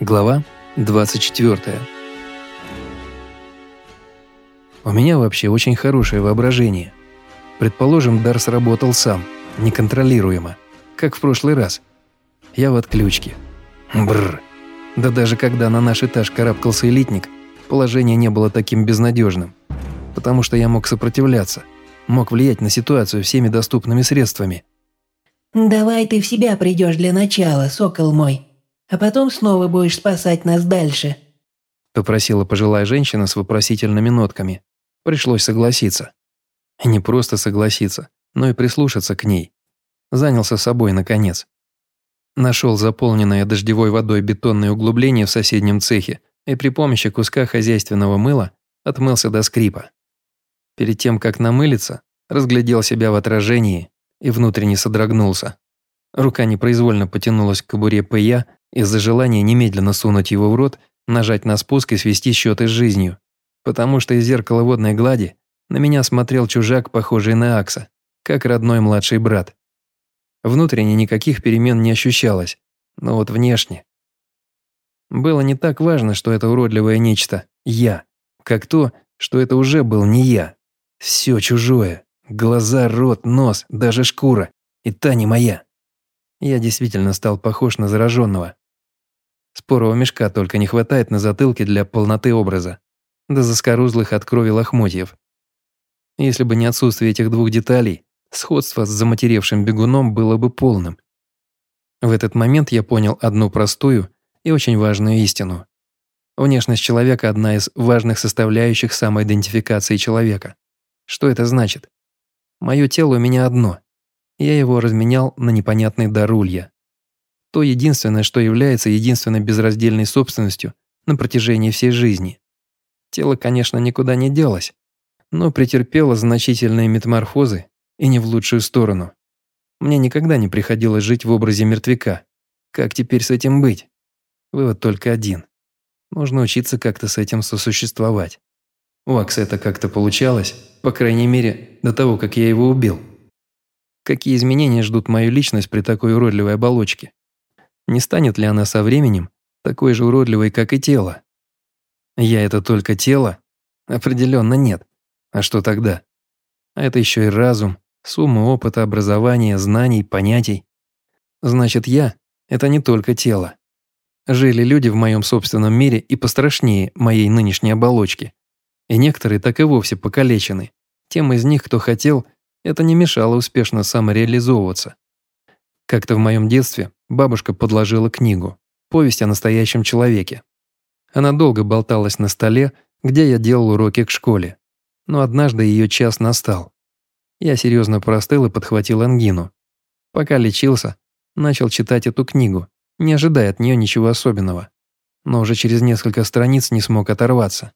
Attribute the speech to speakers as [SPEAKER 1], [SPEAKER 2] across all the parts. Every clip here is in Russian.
[SPEAKER 1] Глава 24. У меня вообще очень хорошее воображение. Предположим, дар сработал сам, неконтролируемо, как в прошлый раз. Я в отключке. Бррр. Да даже когда на наш этаж карабкался элитник, положение не было таким безнадежным. Потому что я мог сопротивляться, мог влиять на ситуацию всеми доступными средствами.
[SPEAKER 2] «Давай ты в себя придешь для начала, сокол мой», а потом снова будешь спасать нас дальше», –
[SPEAKER 1] попросила пожилая женщина с вопросительными нотками. Пришлось согласиться. не просто согласиться, но и прислушаться к ней. Занялся собой, наконец. Нашел заполненное дождевой водой бетонное углубление в соседнем цехе и при помощи куска хозяйственного мыла отмылся до скрипа. Перед тем, как намылиться, разглядел себя в отражении и внутренне содрогнулся. Рука непроизвольно потянулась к кобуре ПЯ из-за желания немедленно сунуть его в рот, нажать на спуск и свести счеты с жизнью. Потому что из зеркала водной глади на меня смотрел чужак, похожий на Акса, как родной младший брат. Внутренне никаких перемен не ощущалось, но вот внешне. Было не так важно, что это уродливое нечто «я», как то, что это уже был не я. Все чужое. Глаза, рот, нос, даже шкура. И та не моя. Я действительно стал похож на зараженного. Спорого мешка только не хватает на затылке для полноты образа, до заскорузлых от крови лохмотьев. Если бы не отсутствие этих двух деталей, сходство с заматеревшим бегуном было бы полным. В этот момент я понял одну простую и очень важную истину. Внешность человека – одна из важных составляющих самоидентификации человека. Что это значит? Мое тело у меня одно, я его разменял на непонятный дар улья. То единственное, что является единственной безраздельной собственностью на протяжении всей жизни. Тело, конечно, никуда не делось, но претерпело значительные метаморфозы и не в лучшую сторону. Мне никогда не приходилось жить в образе мертвяка. Как теперь с этим быть? Вывод только один. Нужно учиться как-то с этим сосуществовать. У Акса это как-то получалось, по крайней мере, до того, как я его убил. Какие изменения ждут мою личность при такой уродливой оболочке? Не станет ли она со временем такой же уродливой, как и тело? Я это только тело? Определенно нет. А что тогда? А это еще и разум, сумма опыта, образования, знаний, понятий. Значит, я – это не только тело. Жили люди в моем собственном мире и пострашнее моей нынешней оболочки. И некоторые так и вовсе покалечены. Тем из них, кто хотел – это не мешало успешно самореализовываться. Как-то в моем детстве бабушка подложила книгу «Повесть о настоящем человеке». Она долго болталась на столе, где я делал уроки к школе. Но однажды ее час настал. Я серьезно простыл и подхватил ангину. Пока лечился, начал читать эту книгу, не ожидая от нее ничего особенного. Но уже через несколько страниц не смог оторваться.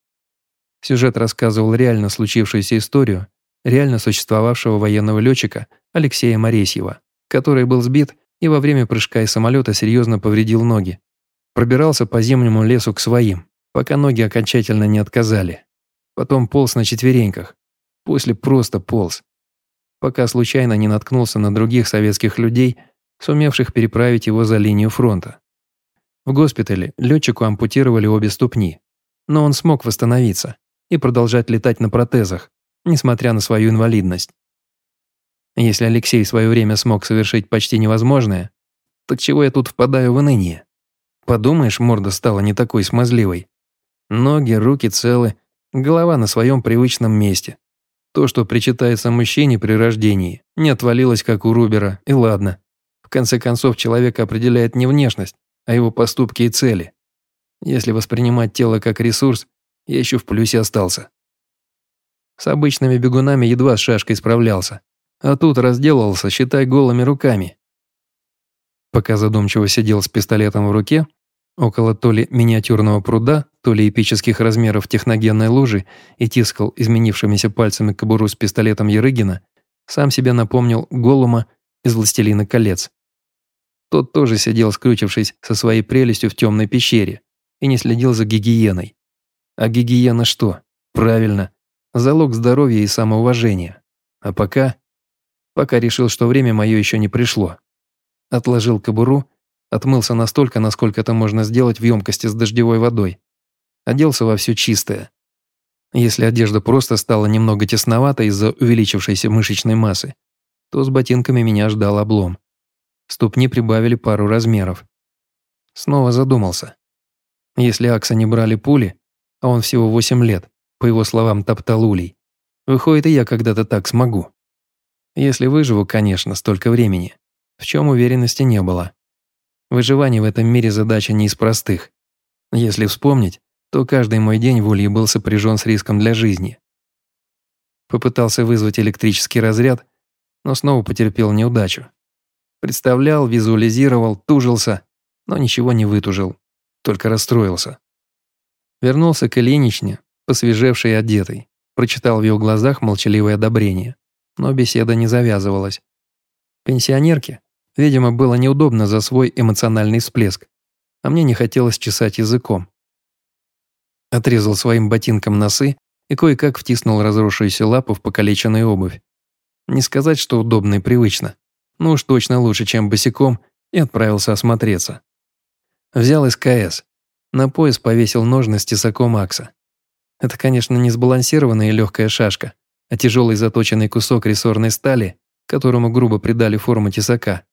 [SPEAKER 1] Сюжет рассказывал реально случившуюся историю реально существовавшего военного летчика Алексея Моресьева, который был сбит и во время прыжка из самолета серьезно повредил ноги. Пробирался по зимнему лесу к своим, пока ноги окончательно не отказали. Потом полз на четвереньках. После просто полз. Пока случайно не наткнулся на других советских людей, сумевших переправить его за линию фронта. В госпитале летчику ампутировали обе ступни, но он смог восстановиться и продолжать летать на протезах, несмотря на свою инвалидность. Если Алексей в свое время смог совершить почти невозможное, так чего я тут впадаю в уныние? Подумаешь, морда стала не такой смазливой. Ноги, руки целы, голова на своем привычном месте. То, что причитается мужчине при рождении, не отвалилось, как у Рубера, и ладно. В конце концов, человек определяет не внешность, а его поступки и цели. Если воспринимать тело как ресурс, я еще в плюсе остался. С обычными бегунами едва с шашкой справлялся. А тут разделался, считай, голыми руками. Пока задумчиво сидел с пистолетом в руке, около то ли миниатюрного пруда, то ли эпических размеров техногенной лужи и тискал изменившимися пальцами кобуру с пистолетом Ярыгина, сам себе напомнил Голума из «Властелина колец». Тот тоже сидел, скрючившись со своей прелестью в темной пещере и не следил за гигиеной. А гигиена что? Правильно, Залог здоровья и самоуважения. А пока... Пока решил, что время мое еще не пришло. Отложил кобуру Отмылся настолько, насколько это можно сделать в емкости с дождевой водой. Оделся во все чистое. Если одежда просто стала немного тесновата из-за увеличившейся мышечной массы, то с ботинками меня ждал облом. Ступни прибавили пару размеров. Снова задумался. Если Акса не брали пули, а он всего 8 лет, по его словам, топтал улей, выходит и я когда-то так смогу. Если выживу, конечно, столько времени, в чем уверенности не было. Выживание в этом мире задача не из простых. Если вспомнить, то каждый мой день в улье был сопряжен с риском для жизни. Попытался вызвать электрический разряд, но снова потерпел неудачу. Представлял, визуализировал, тужился, но ничего не вытужил, только расстроился. Вернулся к Ильиничне, посвежевшей и одетой, прочитал в ее глазах молчаливое одобрение, но беседа не завязывалась. Пенсионерке, видимо, было неудобно за свой эмоциональный всплеск, а мне не хотелось чесать языком. Отрезал своим ботинком носы и кое-как втиснул разросшуюся лапу в покалеченную обувь. Не сказать, что удобно и привычно, но уж точно лучше, чем босиком, и отправился осмотреться. Взял СКС. На пояс повесил ножны с тесаком Акса. Это, конечно, не сбалансированная и легкая шашка, а тяжелый заточенный кусок рессорной стали, которому грубо придали форму тесака.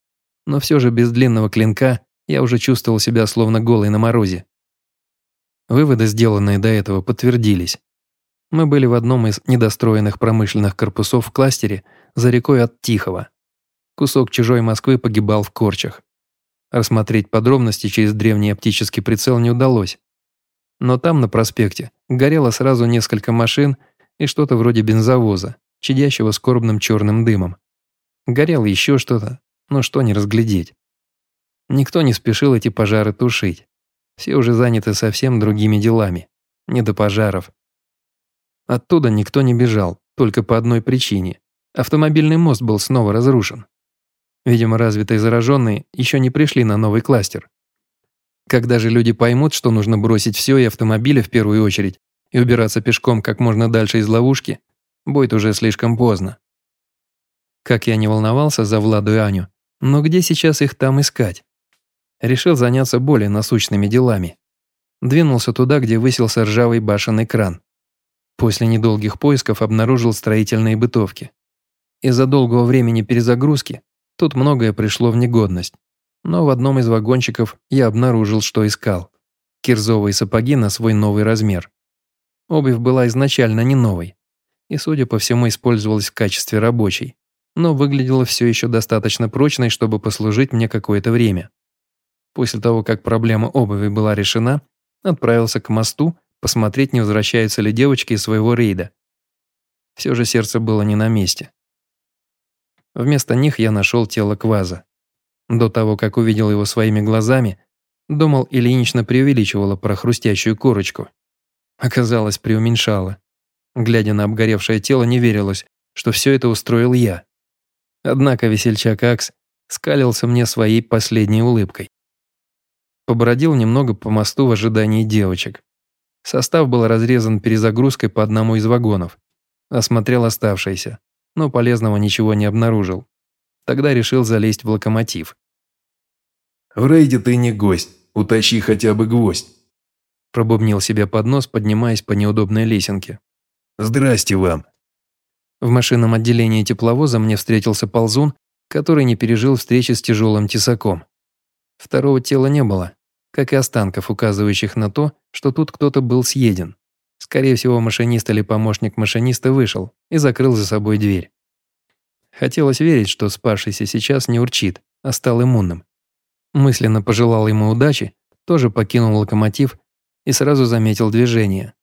[SPEAKER 1] Но все же без длинного клинка я уже чувствовал себя словно голый на морозе. Выводы, сделанные до этого, подтвердились. Мы были в одном из недостроенных промышленных корпусов в кластере за рекой от Тихого. Кусок чужой Москвы погибал в корчах. Рассмотреть подробности через древний оптический прицел не удалось. Но там, на проспекте, горело сразу несколько машин и что-то вроде бензовоза, чадящего скорбным черным дымом. Горело еще что-то, но что не разглядеть. Никто не спешил эти пожары тушить. Все уже заняты совсем другими делами. Не до пожаров. Оттуда никто не бежал, только по одной причине. Автомобильный мост был снова разрушен. Видимо, развитые зараженные еще не пришли на новый кластер. Когда же люди поймут, что нужно бросить все и автомобили в первую очередь, и убираться пешком как можно дальше из ловушки, будет уже слишком поздно. Как я не волновался за Владу и Аню, но где сейчас их там искать? решил заняться более насущными делами. Двинулся туда, где высился ржавый башенный кран. После недолгих поисков обнаружил строительные бытовки. Из-за долгого времени перезагрузки тут многое пришло в негодность. Но в одном из вагончиков я обнаружил, что искал. Кирзовые сапоги на свой новый размер. Обувь была изначально не новой. И, судя по всему, использовалась в качестве рабочей. Но выглядела все еще достаточно прочной, чтобы послужить мне какое-то время. После того, как проблема обуви была решена, отправился к мосту посмотреть, не возвращаются ли девочки из своего рейда. Все же сердце было не на месте. Вместо них я нашел тело Кваза. До того, как увидел его своими глазами, думал, Ильинична преувеличивала про хрустящую корочку. Оказалось, преуменьшала. Глядя на обгоревшее тело, не верилось, что все это устроил я. Однако весельчак Акс скалился мне своей последней улыбкой. Побродил немного по мосту в ожидании девочек. Состав был разрезан перезагрузкой по одному из вагонов. Осмотрел оставшиеся, но полезного ничего не обнаружил. Тогда решил залезть в локомотив.
[SPEAKER 3] «В рейде ты не гость, утащи хотя бы гвоздь»,
[SPEAKER 1] пробубнил себе под нос, поднимаясь по неудобной лесенке.
[SPEAKER 3] «Здрасте вам».
[SPEAKER 1] В машинном отделении тепловоза мне встретился ползун, который не пережил встречи с тяжелым тесаком. Второго тела не было, как и останков, указывающих на то, что тут кто-то был съеден. Скорее всего, машинист или помощник машиниста вышел и закрыл за собой дверь. Хотелось верить, что спасшийся сейчас не урчит, а стал иммунным. Мысленно пожелал ему удачи, тоже покинул локомотив и сразу заметил движение.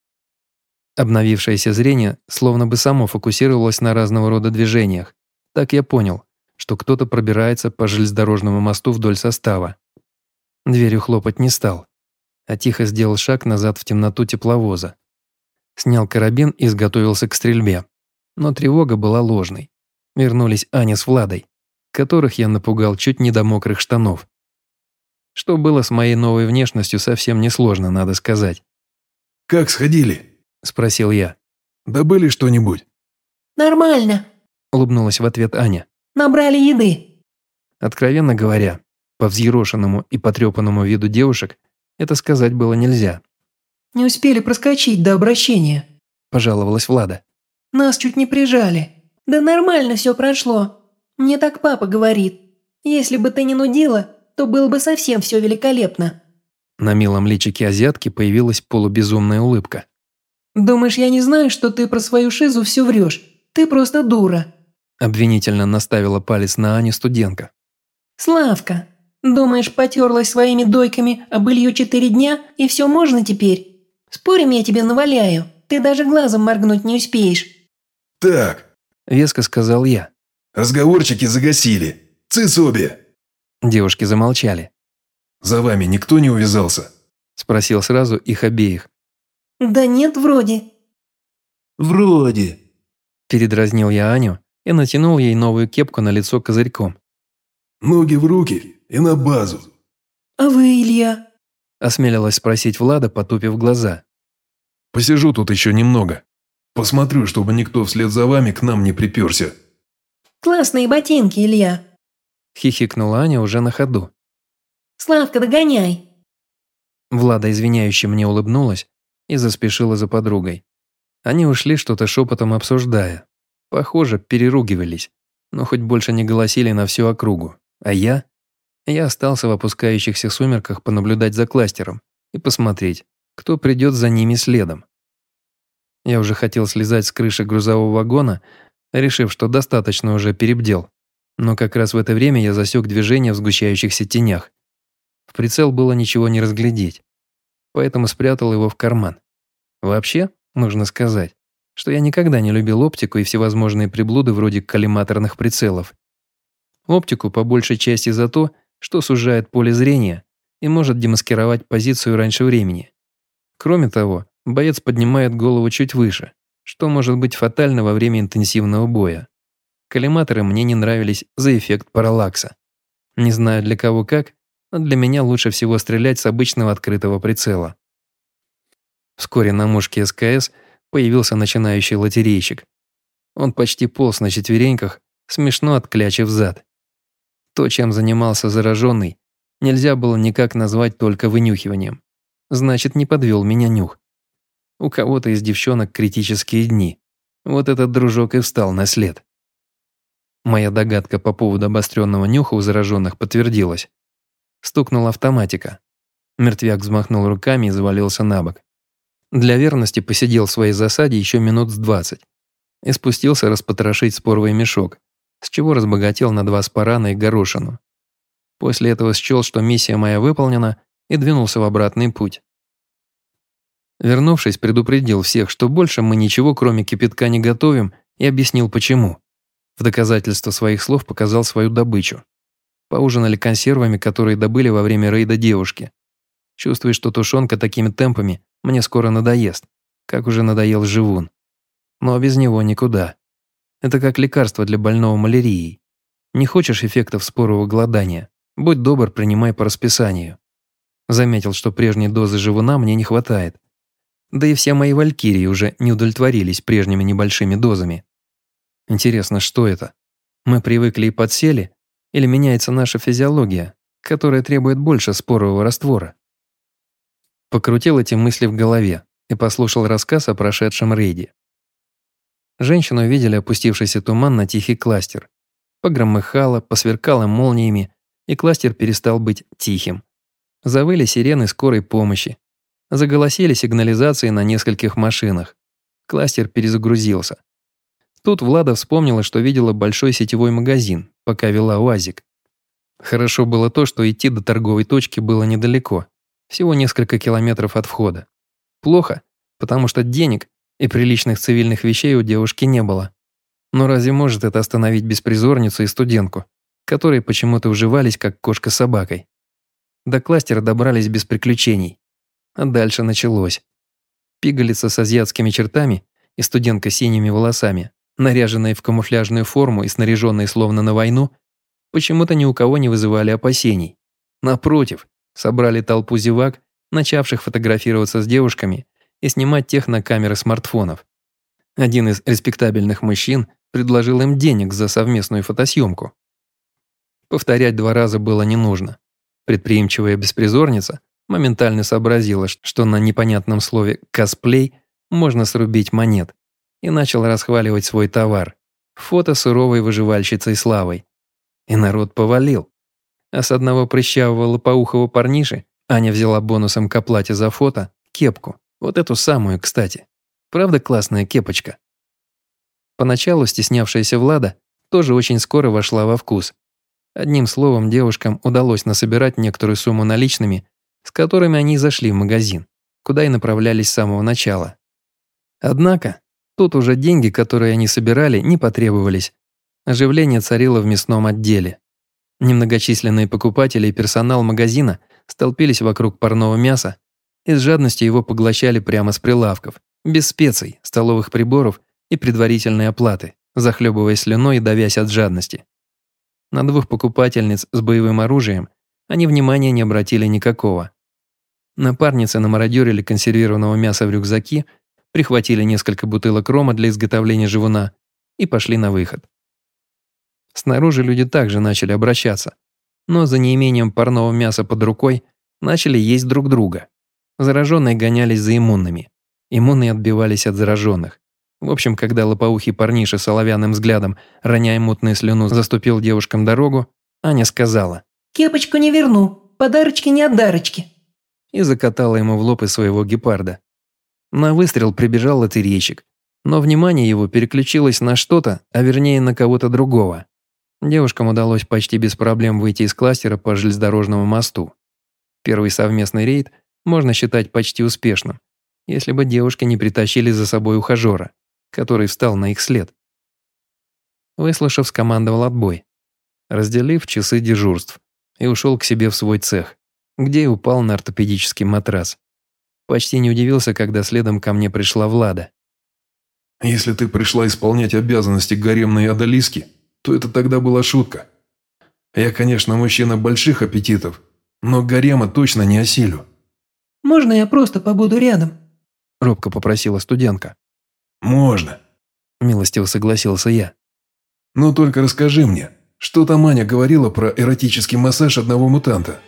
[SPEAKER 1] Обновившееся зрение словно бы само фокусировалось на разного рода движениях. Так я понял, что кто-то пробирается по железнодорожному мосту вдоль состава. Дверью хлопать не стал, а тихо сделал шаг назад в темноту тепловоза. Снял карабин и изготовился к стрельбе. Но тревога была ложной. Вернулись Аня с Владой, которых я напугал чуть не до мокрых штанов. Что было с моей новой внешностью совсем несложно, надо сказать.
[SPEAKER 3] «Как сходили?»
[SPEAKER 1] – спросил я.
[SPEAKER 3] «Добыли что-нибудь?»
[SPEAKER 2] «Нормально», –
[SPEAKER 1] улыбнулась в ответ Аня.
[SPEAKER 2] «Набрали еды».
[SPEAKER 1] Откровенно говоря, По взъерошенному и потрепанному виду девушек это сказать было нельзя.
[SPEAKER 2] «Не успели проскочить до обращения», –
[SPEAKER 1] пожаловалась Влада.
[SPEAKER 2] «Нас чуть не прижали. Да нормально все прошло. Мне так папа говорит. Если бы ты не нудила, то было бы совсем все великолепно».
[SPEAKER 1] На милом личике азиатки появилась полубезумная улыбка.
[SPEAKER 2] «Думаешь, я не знаю, что ты про свою шизу все врешь? Ты просто дура».
[SPEAKER 1] Обвинительно наставила палец на Аню студентка.
[SPEAKER 2] «Славка, думаешь, потерлась своими дойками об Илью четыре дня и все можно теперь? Спорим, я тебе наваляю, ты даже глазом моргнуть не успеешь».
[SPEAKER 3] «Так», –
[SPEAKER 1] веско сказал я.
[SPEAKER 3] «Разговорчики загасили. Цыц обе!»
[SPEAKER 1] Девушки замолчали.
[SPEAKER 3] «За вами никто не увязался?»
[SPEAKER 1] – спросил сразу их обеих.
[SPEAKER 2] «Да нет, вроде».
[SPEAKER 3] «Вроде», –
[SPEAKER 1] передразнил я Аню и натянул ей новую кепку на лицо козырьком.
[SPEAKER 3] «Ноги в руки и на базу».
[SPEAKER 2] «А вы, Илья?»
[SPEAKER 1] – осмелилась спросить Влада, потупив глаза.
[SPEAKER 3] «Посижу тут еще немного. Посмотрю, чтобы никто вслед за вами к нам не приперся».
[SPEAKER 2] «Классные ботинки, Илья», –
[SPEAKER 1] хихикнула Аня уже на ходу.
[SPEAKER 2] «Славка, догоняй!»
[SPEAKER 1] Влада извиняюще мне улыбнулась и заспешила за подругой. Они ушли что-то шепотом обсуждая. Похоже, переругивались, но хоть больше не голосили на всю округу. А я? Я остался в опускающихся сумерках понаблюдать за кластером и посмотреть, кто придет за ними следом. Я уже хотел слезать с крыши грузового вагона, решив, что достаточно уже перебдел. Но как раз в это время я засек движение в сгущающихся тенях. В прицел было ничего не разглядеть, поэтому спрятал его в карман. Вообще, нужно сказать, что я никогда не любил оптику и всевозможные приблуды вроде коллиматорных прицелов. Оптику по большей части за то, что сужает поле зрения и может демаскировать позицию раньше времени. Кроме того, боец поднимает голову чуть выше, что может быть фатально во время интенсивного боя. Коллиматоры мне не нравились за эффект параллакса. Не знаю для кого как, но для меня лучше всего стрелять с обычного открытого прицела. Вскоре на мушке СКС появился начинающий лотерейщик. Он почти полз на четвереньках, смешно отклячив зад. То, чем занимался зараженный, нельзя было никак назвать только вынюхиванием. Значит, не подвел меня нюх. У кого-то из девчонок критические дни. Вот этот дружок и встал на след. Моя догадка по поводу обостренного нюха у зараженных подтвердилась. Стукнула автоматика. Мертвяк взмахнул руками и завалился на бок. Для верности посидел в своей засаде еще минут с двадцать и спустился распотрошить споровый мешок, с чего разбогател на два спарана и горошину. После этого счел, что миссия моя выполнена, и двинулся в обратный путь. Вернувшись, предупредил всех, что больше мы ничего кроме кипятка не готовим, и объяснил почему. В доказательство своих слов показал свою добычу. Поужинали консервами, которые добыли во время рейда девушки. Чувствую, что тушенка такими темпами мне скоро надоест, как уже надоел живун. Но без него никуда. Это как лекарство для больного малярией. Не хочешь эффектов спорового голодания? Будь добр, принимай по расписанию. Заметил, что прежней дозы живуна мне не хватает. Да и все мои валькирии уже не удовлетворились прежними небольшими дозами. Интересно, что это? Мы привыкли и подсели? Или меняется наша физиология, которая требует больше спорового раствора? Покрутил эти мысли в голове и послушал рассказ о прошедшем рейде. Женщину видели опустившийся туман на тихий кластер. Погромыхало, посверкало молниями, и кластер перестал быть тихим. Завыли сирены скорой помощи. Заголосили сигнализации на нескольких машинах. Кластер перезагрузился. Тут Влада вспомнила, что видела большой сетевой магазин, пока вела УАЗик. Хорошо было то, что идти до торговой точки было недалеко, всего несколько километров от входа. Плохо, потому что денег и приличных цивильных вещей у девушки не было. Но разве может это остановить беспризорницу и студентку, которые почему-то уживались как кошка с собакой? До кластера добрались без приключений. А дальше началось. Пигалица с азиатскими чертами и студентка с синими волосами наряженные в камуфляжную форму и снаряженные словно на войну, почему-то ни у кого не вызывали опасений. Напротив, собрали толпу зевак, начавших фотографироваться с девушками и снимать тех на камеры смартфонов. Один из респектабельных мужчин предложил им денег за совместную фотосъемку. Повторять два раза было не нужно. Предприимчивая беспризорница моментально сообразила, что на непонятном слове «косплей» можно срубить монет, и начал расхваливать свой товар – фото суровой выживальщицей Славой. И народ повалил. А с одного прыщавого лопоухого парниши Аня взяла бонусом к оплате за фото кепку, вот эту самую, кстати. Правда классная кепочка? Поначалу стеснявшаяся Влада тоже очень скоро вошла во вкус. Одним словом, девушкам удалось насобирать некоторую сумму наличными, с которыми они зашли в магазин, куда и направлялись с самого начала. Однако, тут уже деньги, которые они собирали, не потребовались. Оживление царило в мясном отделе. Немногочисленные покупатели и персонал магазина столпились вокруг парного мяса и с жадностью его поглощали прямо с прилавков, без специй, столовых приборов и предварительной оплаты, захлебываясь слюной и давясь от жадности. На двух покупательниц с боевым оружием они внимания не обратили никакого. Напарницы намародерили консервированного мяса в рюкзаки, прихватили несколько бутылок рома для изготовления живуна и пошли на выход. Снаружи люди также начали обращаться, но за неимением парного мяса под рукой начали есть друг друга. Зараженные гонялись за иммунными. Иммунные отбивались от зараженных. В общем, когда лопоухий парниша с оловянным взглядом, роняя мутную слюну, заступил девушкам дорогу, Аня сказала
[SPEAKER 2] «Кепочку не верну, подарочки не отдарочки»
[SPEAKER 1] и закатала ему в лоб из своего гепарда. На выстрел прибежал лотерейщик, но внимание его переключилось на что-то, а вернее на кого-то другого. Девушкам удалось почти без проблем выйти из кластера по железнодорожному мосту. Первый совместный рейд можно считать почти успешным, если бы девушки не притащили за собой ухажера, который встал на их след. Выслушав, скомандовал отбой, разделив часы дежурств, и ушел к себе в свой цех, где и упал на ортопедический матрас. Почти не удивился, когда следом ко мне пришла Влада.
[SPEAKER 3] «Если ты пришла исполнять обязанности гаремной одолиски, то это тогда была шутка. Я, конечно, мужчина больших аппетитов, но гарема точно не осилю».
[SPEAKER 2] «Можно я просто побуду рядом?»
[SPEAKER 1] – робко попросила студентка.
[SPEAKER 3] «Можно», –
[SPEAKER 1] милостиво согласился я.
[SPEAKER 3] «Но только расскажи мне, что там Аня говорила про эротический массаж одного мутанта?»